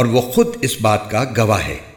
اور وہ خود اس بات کا گواہ ہے۔